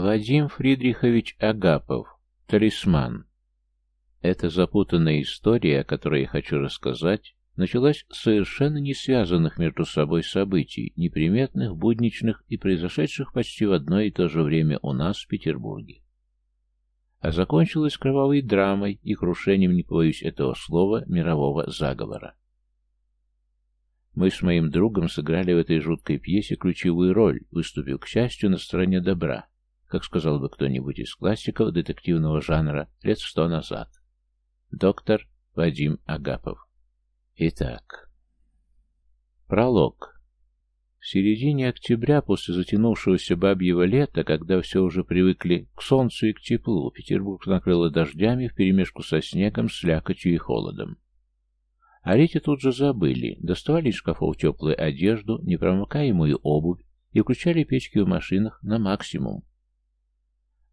Вадим Фридрихович Агапов. Талисман. Эта запутанная история, о которой я хочу рассказать, началась с совершенно не связанных между собой событий, неприметных, будничных и произошедших почти в одно и то же время у нас в Петербурге. А закончилась кровавой драмой и крушением, не побоюсь этого слова, мирового заговора. Мы с моим другом сыграли в этой жуткой пьесе ключевую роль, выступив, к счастью, на стороне добра, как сказал бы кто-нибудь из классиков детективного жанра лет сто назад. Доктор Вадим Агапов. Итак, пролог. В середине октября, после затянувшегося бабьего лета, когда все уже привыкли к солнцу и к теплу, Петербург накрыло дождями вперемешку со снегом, слякотью и холодом. О Рите тут же забыли, доставали из шкафов теплую одежду, непромокаемую обувь и включали печки в машинах на максимум.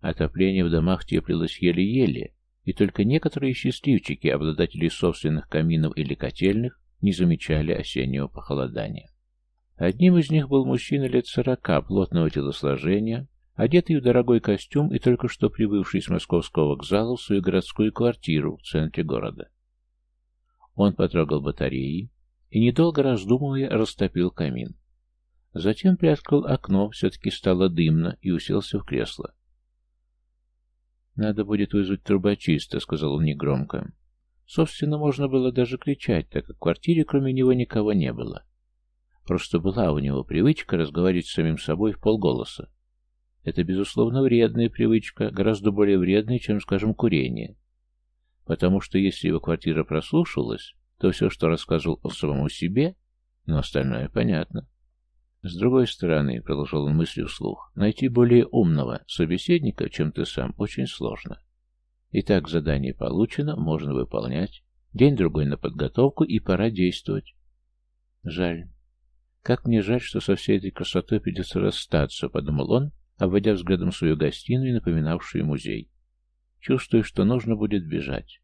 Отопление в домах теплилось еле-еле, и только некоторые счастливчики, обладатели собственных каминов или котельных, не замечали осеннего похолодания. Одним из них был мужчина лет сорока, плотного телосложения, одетый в дорогой костюм и только что прибывший с московского вокзала в свою городскую квартиру в центре города. Он потрогал батареи и, недолго раздумывая, растопил камин. Затем приоткрыл окно, все-таки стало дымно, и уселся в кресло. «Надо будет вызвать трубочиста», — сказал он негромко. Собственно, можно было даже кричать, так как в квартире кроме него никого не было. Просто была у него привычка разговаривать с самим собой в полголоса. Это, безусловно, вредная привычка, гораздо более вредная, чем, скажем, курение. Потому что если его квартира прослушалась, то все, что рассказывал о самому себе, но остальное понятно. С другой стороны, продолжал он мысли вслух, найти более умного собеседника, чем ты сам, очень сложно. Итак, задание получено, можно выполнять. День-другой на подготовку, и пора действовать. Жаль. Как мне жаль, что со всей этой красотой придется расстаться, подумал он, обводя взглядом свою гостиную, напоминавшую музей. Чувствую, что нужно будет бежать.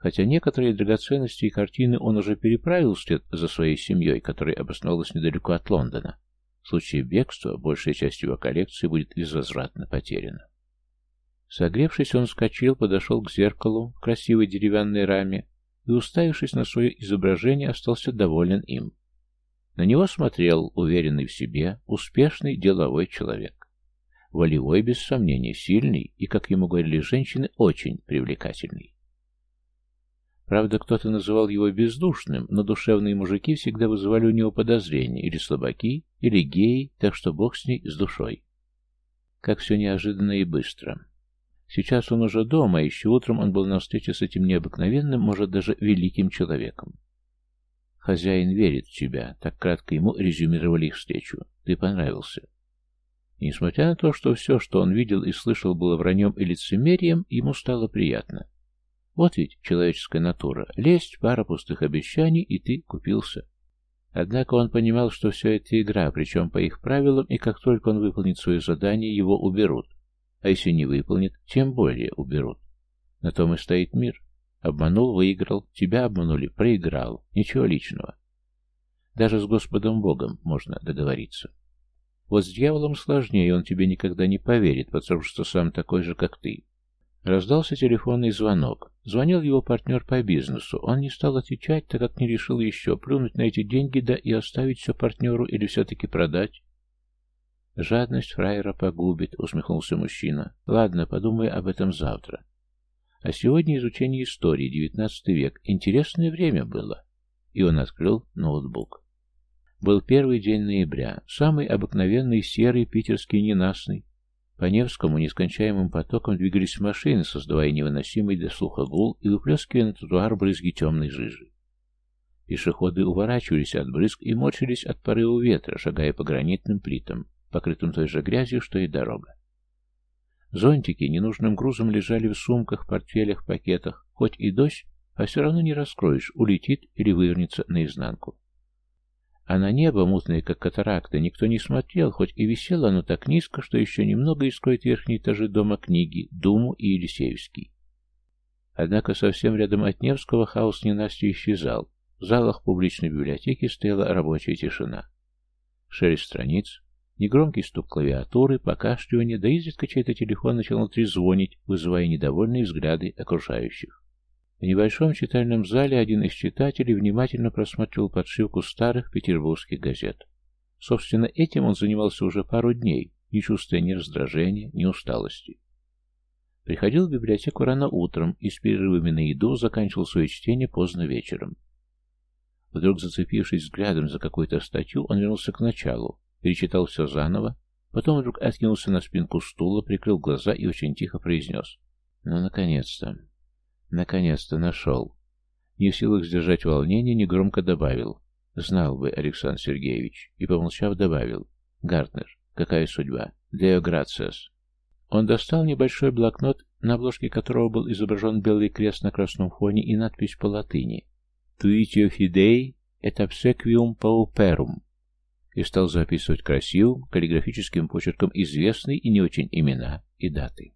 Хотя некоторые драгоценности и картины он уже переправил вслед за своей семьей, которая обосновалась недалеко от Лондона. В случае бегства большая часть его коллекции будет безвозвратно потеряна. Согревшись, он вскочил, подошел к зеркалу в красивой деревянной раме и, уставившись на свое изображение, остался доволен им. На него смотрел уверенный в себе, успешный деловой человек. Волевой, без сомнения, сильный и, как ему говорили женщины, очень привлекательный. Правда, кто-то называл его бездушным, но душевные мужики всегда вызывали у него подозрения, или слабаки, или геи, так что бог с ней, с душой. Как все неожиданно и быстро. Сейчас он уже дома, а еще утром он был на встрече с этим необыкновенным, может, даже великим человеком. «Хозяин верит в тебя», — так кратко ему резюмировали их встречу. «Ты понравился». несмотря на то, что все, что он видел и слышал, было враньем и лицемерием, ему стало приятно. Вот ведь человеческая натура. Лезть, пара пустых обещаний, и ты купился. Однако он понимал, что все это игра, причем по их правилам, и как только он выполнит свое задание, его уберут. А если не выполнит, тем более уберут. На том и стоит мир. Обманул, выиграл, тебя обманули, проиграл. Ничего личного. Даже с Господом Богом можно договориться. Вот с дьяволом сложнее, он тебе никогда не поверит, потому что сам такой же, как ты. Раздался телефонный звонок. Звонил его партнер по бизнесу. Он не стал отвечать, так как не решил еще плюнуть на эти деньги, да и оставить все партнеру или все-таки продать. «Жадность фраера погубит», — усмехнулся мужчина. «Ладно, подумаю об этом завтра». А сегодня изучение истории, девятнадцатый век. Интересное время было. И он открыл ноутбук. Был первый день ноября, самый обыкновенный серый питерский ненастный. По Невскому нескончаемым потоком двигались машины, создавая невыносимый для слуха гул и выплескивая на тротуар брызги темной жижи. Пешеходы уворачивались от брызг и морщились от порыва ветра, шагая по гранитным плитам покрытым той же грязью, что и дорога. Зонтики ненужным грузом лежали в сумках, портфелях, пакетах. Хоть и дождь, а все равно не раскроешь, улетит или вывернется наизнанку. А на небо, мутное как катаракта, никто не смотрел, хоть и висело оно так низко, что еще немного и скроет верхние этажи дома книги, Думу и Елисеевский. Однако совсем рядом от Невского хаос ненастью исчезал. В залах публичной библиотеки стояла рабочая тишина. Шесть страниц, Негромкий стук клавиатуры, покашливание, да изредка чей-то телефон начал трезвонить, вызывая недовольные взгляды окружающих. В небольшом читальном зале один из читателей внимательно просматривал подшивку старых петербургских газет. Собственно, этим он занимался уже пару дней, не чувствуя ни раздражения, ни усталости. Приходил в библиотеку рано утром и с перерывами на еду заканчивал свое чтение поздно вечером. Вдруг зацепившись взглядом за какую-то статью, он вернулся к началу, перечитал все заново, потом вдруг откинулся на спинку стула, прикрыл глаза и очень тихо произнес. «Ну, наконец-то! Наконец-то нашел!» Не в силах сдержать волнение, негромко добавил. «Знал бы, Александр Сергеевич!» И, помолчав, добавил. «Гартнер, какая судьба? Део Грациас!» Он достал небольшой блокнот, на обложке которого был изображен белый крест на красном фоне и надпись по латыни «Tuitio fidei et obsequium pauperum» и стал записывать красивым каллиграфическим почерком известные и не очень имена и даты.